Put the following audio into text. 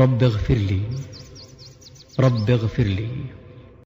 رب اغفر لي رب اغفر لي